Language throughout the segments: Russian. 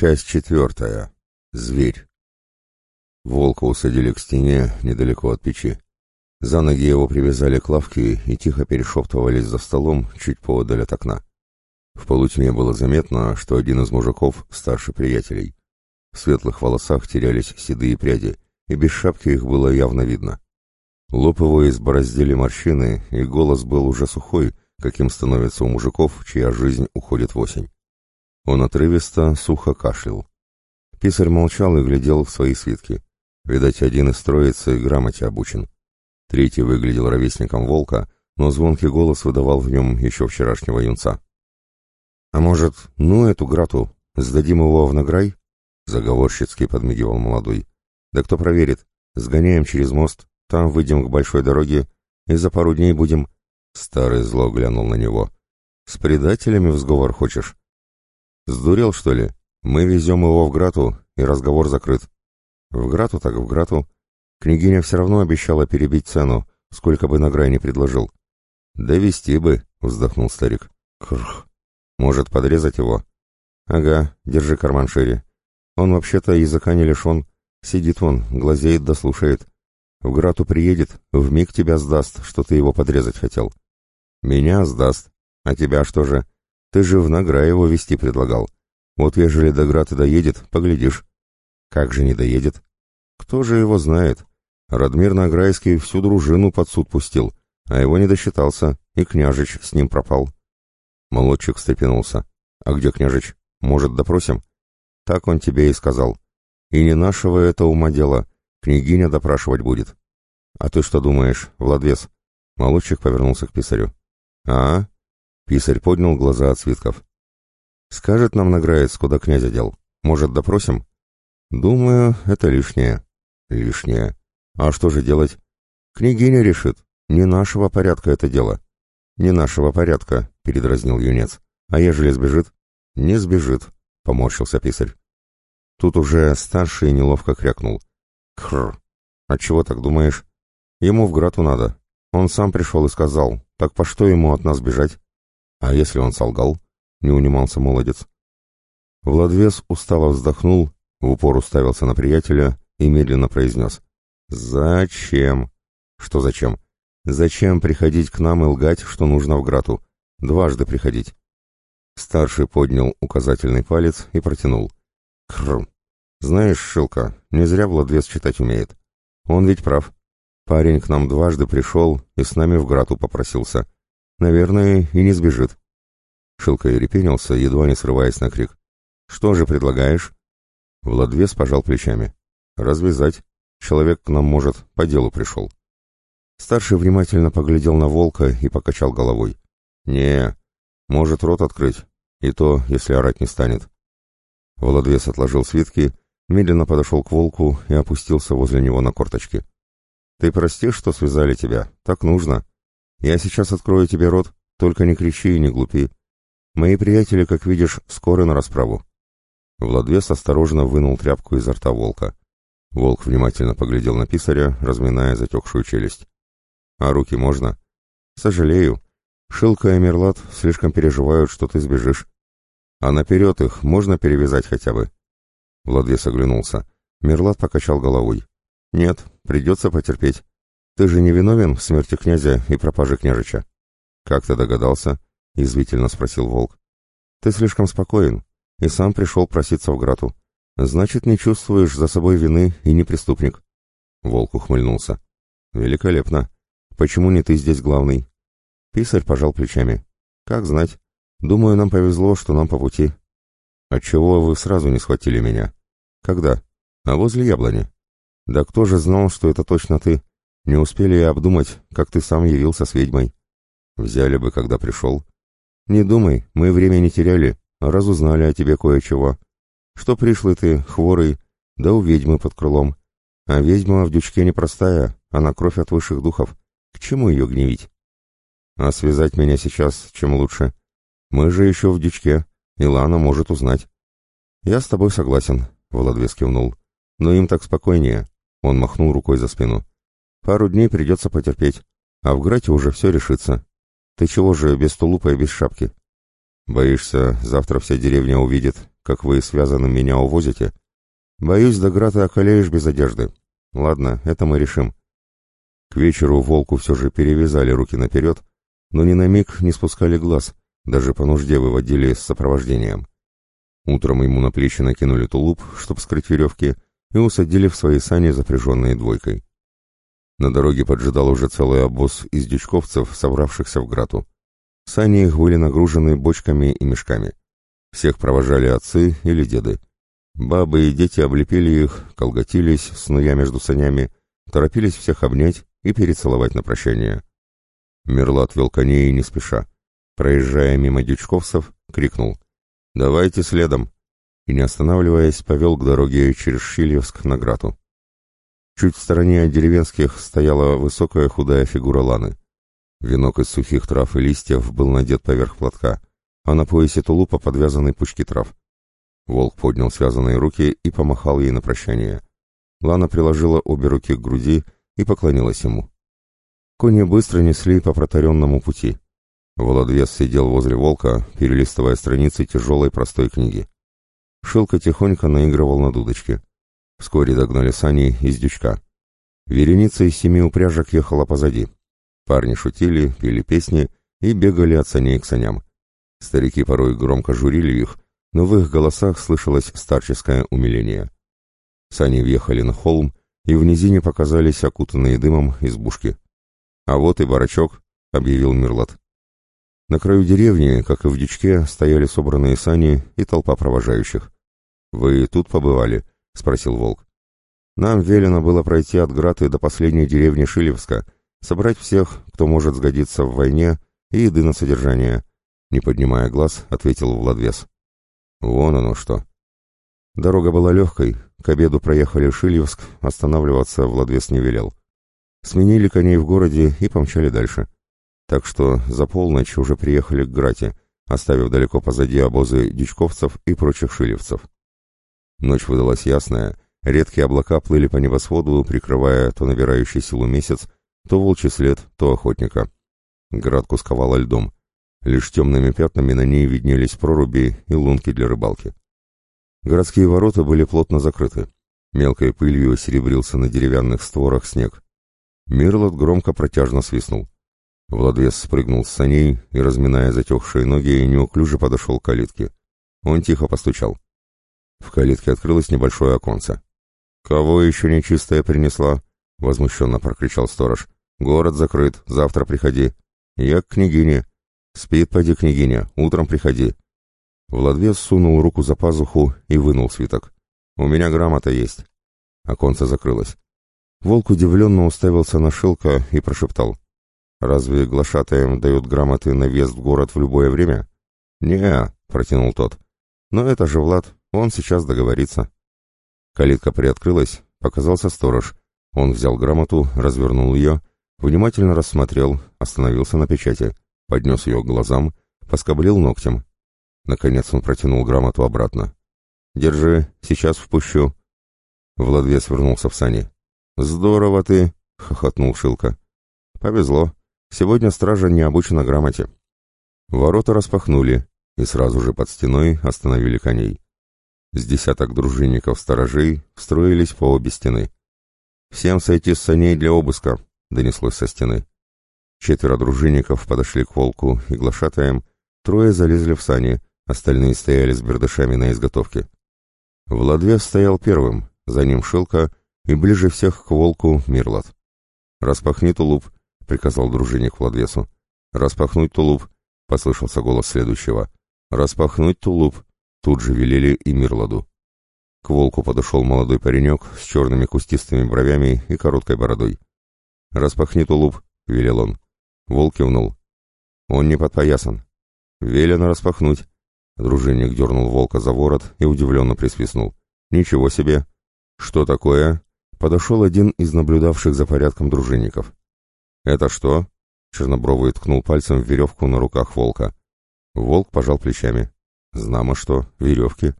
Часть четвертая. Зверь. Волка усадили к стене недалеко от печи. За ноги его привязали к лавке и тихо перешептывались за столом чуть поодаль от окна. В полутьме было заметно, что один из мужиков старше приятелей. В светлых волосах терялись седые пряди, и без шапки их было явно видно. Лоб его избороздили морщины, и голос был уже сухой, каким становится у мужиков, чья жизнь уходит в осень. Он отрывисто, сухо кашлял. Писарь молчал и глядел в свои свитки. Видать, один из троицы грамоте обучен. Третий выглядел ровесником волка, но звонкий голос выдавал в нем еще вчерашнего юнца. «А может, ну эту грату, сдадим его в награй?» Заговорщицки подмигивал молодой. «Да кто проверит? Сгоняем через мост, там выйдем к большой дороге, и за пару дней будем...» Старый зло глянул на него. «С предателями в сговор хочешь?» «Сдурел, что ли? Мы везем его в Грату, и разговор закрыт». «В Грату так в Грату. Княгиня все равно обещала перебить цену, сколько бы награй не предложил». «Да вести бы», — вздохнул старик. «Крх. Может, подрезать его?» «Ага, держи карман шире. Он вообще-то языка не лишен. Сидит вон, глазеет да слушает. В Грату приедет, вмиг тебя сдаст, что ты его подрезать хотел». «Меня сдаст. А тебя что же?» Ты же в Награ его вести предлагал. Вот ежели до Грата доедет, поглядишь. Как же не доедет? Кто же его знает? Радмир Награйский всю дружину под суд пустил, а его не досчитался, и княжич с ним пропал. Молодчик встрепенулся. А где княжич? Может, допросим? Так он тебе и сказал. И не нашего это ума дело. Княгиня допрашивать будет. А ты что думаешь, Владвес? Молодчик повернулся к писарю. А, Писарь поднял глаза от свитков. «Скажет нам награец, куда князя дел. Может, допросим?» «Думаю, это лишнее». «Лишнее. А что же делать?» «Княгиня решит. Не нашего порядка это дело». «Не нашего порядка», — передразнил юнец. «А ежели сбежит?» «Не сбежит», — поморщился писарь. Тут уже старший неловко крякнул. «Хр! А чего так думаешь? Ему в Грату надо. Он сам пришел и сказал, так по что ему от нас бежать?» А если он солгал? Не унимался молодец. Владвес устало вздохнул, в упор уставился на приятеля и медленно произнес. «Зачем?» «Что зачем?» «Зачем приходить к нам и лгать, что нужно в Грату? Дважды приходить». Старший поднял указательный палец и протянул. «Крм! Знаешь, Шилка, не зря Владвес читать умеет. Он ведь прав. Парень к нам дважды пришел и с нами в Грату попросился. Наверное, и не сбежит. Шилка ерепенился, едва не срываясь на крик. «Что же предлагаешь?» Владвес пожал плечами. «Развязать. Человек к нам, может, по делу пришел». Старший внимательно поглядел на волка и покачал головой. «Не, может рот открыть, и то, если орать не станет». Владвес отложил свитки, медленно подошел к волку и опустился возле него на корточки. «Ты прости, что связали тебя. Так нужно. Я сейчас открою тебе рот, только не кричи и не глупи. Мои приятели, как видишь, скоро на расправу». Владвес осторожно вынул тряпку изо рта волка. Волк внимательно поглядел на писаря, разминая затекшую челюсть. «А руки можно?» «Сожалею. Шилка и Мерлат слишком переживают, что ты сбежишь. А наперед их можно перевязать хотя бы?» Владвес оглянулся. Мерлат покачал головой. «Нет, придется потерпеть. Ты же не виновен в смерти князя и пропаже княжича? Как ты догадался? Извительно спросил волк. Ты слишком спокоен и сам пришел проситься в Грату. Значит, не чувствуешь за собой вины и не преступник. Волк ухмыльнулся. Великолепно. Почему не ты здесь главный? Писарь пожал плечами. Как знать. Думаю, нам повезло, что нам по пути. Отчего вы сразу не схватили меня? Когда? А возле яблони. Да кто же знал, что это точно ты? Не успели и обдумать, как ты сам явился с ведьмой. Взяли бы, когда пришел. Не думай, мы время не теряли, а разузнали о тебе кое-чего. Что пришлый ты, хворый, да у ведьмы под крылом. А ведьма в дючке непростая, она кровь от высших духов. К чему ее гневить? А связать меня сейчас чем лучше. Мы же еще в дючке, и Лана может узнать. Я с тобой согласен, Володвес кивнул. Но им так спокойнее. Он махнул рукой за спину. Пару дней придется потерпеть, а в Грате уже все решится. Ты чего же без тулупа и без шапки? Боишься, завтра вся деревня увидит, как вы связаны меня увозите? Боюсь, до грата околеешь без одежды. Ладно, это мы решим. К вечеру волку все же перевязали руки наперед, но ни на миг не спускали глаз, даже по нужде выводили с сопровождением. Утром ему на плечи накинули тулуп, чтобы скрыть веревки, и усадили в свои сани, запряженные двойкой. На дороге поджидал уже целый обоз из дючковцев, собравшихся в Грату. Сани их были нагружены бочками и мешками. Всех провожали отцы или деды. Бабы и дети облепили их, колготились, снуя между санями, торопились всех обнять и перецеловать на прощание. Мерлат вел коней не спеша. Проезжая мимо дючковцев, крикнул «Давайте следом!» и, не останавливаясь, повел к дороге через Шильевск на Грату. Чуть в стороне от деревенских стояла высокая худая фигура Ланы. Венок из сухих трав и листьев был надет поверх платка, а на поясе тулупа подвязаны пучки трав. Волк поднял связанные руки и помахал ей на прощание. Лана приложила обе руки к груди и поклонилась ему. Кони быстро несли по протаренному пути. Володвес сидел возле волка, перелистывая страницы тяжелой простой книги. Шилка тихонько наигрывал на дудочке. Вскоре догнали сани из дючка. Вереница из семи упряжек ехала позади. Парни шутили, пели песни и бегали от саней к саням. Старики порой громко журили их, но в их голосах слышалось старческое умиление. Сани въехали на холм, и в низине показались окутанные дымом избушки. «А вот и барачок», — объявил Мирлат. На краю деревни, как и в дичке, стояли собранные сани и толпа провожающих. «Вы тут побывали?» — спросил Волк. «Нам велено было пройти от Граты до последней деревни Шилевска, собрать всех, кто может сгодиться в войне, и еды на содержание», — не поднимая глаз, ответил Владвес. «Вон оно что». Дорога была легкой, к обеду проехали Шильевск, останавливаться Владвес не велел. Сменили коней в городе и помчали дальше так что за полночь уже приехали к Грате, оставив далеко позади обозы дичковцев и прочих шилевцев. Ночь выдалась ясная, редкие облака плыли по небосводу, прикрывая то набирающий силу месяц, то волчий след, то охотника. Град кусковала льдом. Лишь темными пятнами на ней виднелись проруби и лунки для рыбалки. Городские ворота были плотно закрыты. Мелкой пылью серебрился на деревянных створах снег. Мирлот громко протяжно свистнул. Владвес спрыгнул с саней и, разминая затекшие ноги, неуклюже подошел к калитке. Он тихо постучал. В калитке открылось небольшое оконце. «Кого еще нечистая принесла?» — возмущенно прокричал сторож. «Город закрыт, завтра приходи». «Я к княгине». «Спит, поди, княгиня, утром приходи». Владвес сунул руку за пазуху и вынул свиток. «У меня грамота есть». Оконце закрылось. Волк удивленно уставился на Шилка и прошептал. Разве глашатаям дают грамоты на въезд в город в любое время? не протянул тот. Но это же Влад, он сейчас договорится. Калитка приоткрылась, показался сторож. Он взял грамоту, развернул ее, внимательно рассмотрел, остановился на печати, поднес ее к глазам, поскоблил ногтем. Наконец он протянул грамоту обратно. «Держи, сейчас впущу». Владвес вернулся в сани. «Здорово ты!» — хохотнул Шилка. «Повезло. Сегодня стража не обучена грамоте. Ворота распахнули, и сразу же под стеной остановили коней. С десяток дружинников-сторожей строились по обе стены. «Всем сойти с саней для обыска», — донеслось со стены. Четверо дружинников подошли к волку и глашатаям, трое залезли в сани, остальные стояли с бердышами на изготовке. Владвес стоял первым, за ним Шилка и ближе всех к волку Мирлот. «Распахни тулуп», приказал дружинник Владвесу. «Распахнуть тулуп!» — послышался голос следующего. «Распахнуть тулуп!» — тут же велели и Мирладу. К волку подошел молодой паренек с черными кустистыми бровями и короткой бородой. «Распахни тулуп!» — велел он. Волк кивнул. «Он не подпоясан». «Велено распахнуть!» Дружинник дернул волка за ворот и удивленно присвистнул. «Ничего себе!» «Что такое?» Подошел один из наблюдавших за порядком дружинников. «Это что?» — Чернобровый ткнул пальцем в веревку на руках волка. Волк пожал плечами. «Знамо что, веревки».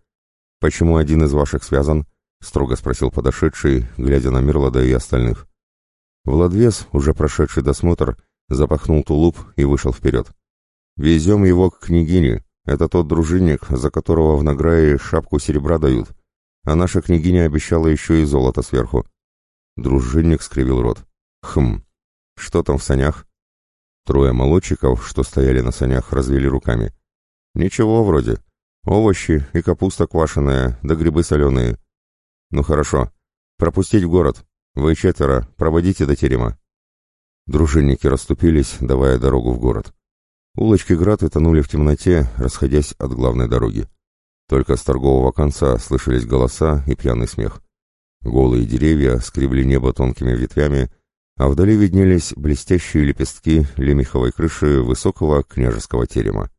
«Почему один из ваших связан?» — строго спросил подошедший, глядя на Мирлада и остальных. Владвес, уже прошедший досмотр, запахнул тулуп и вышел вперед. «Везем его к княгине», — Это тот дружинник, за которого в награе шапку серебра дают, а наша княгиня обещала еще и золото сверху. Дружинник скривил рот. Хм, что там в санях? Трое молодчиков, что стояли на санях, развели руками. Ничего вроде. Овощи и капуста квашеная, да грибы соленые. Ну хорошо. Пропустить в город. Вы четверо, проводите до терема. Дружинники расступились, давая дорогу в город. Улочки Граты тонули в темноте, расходясь от главной дороги. Только с торгового конца слышались голоса и пьяный смех. Голые деревья скребли небо тонкими ветвями, а вдали виднелись блестящие лепестки лемеховой крыши высокого княжеского терема.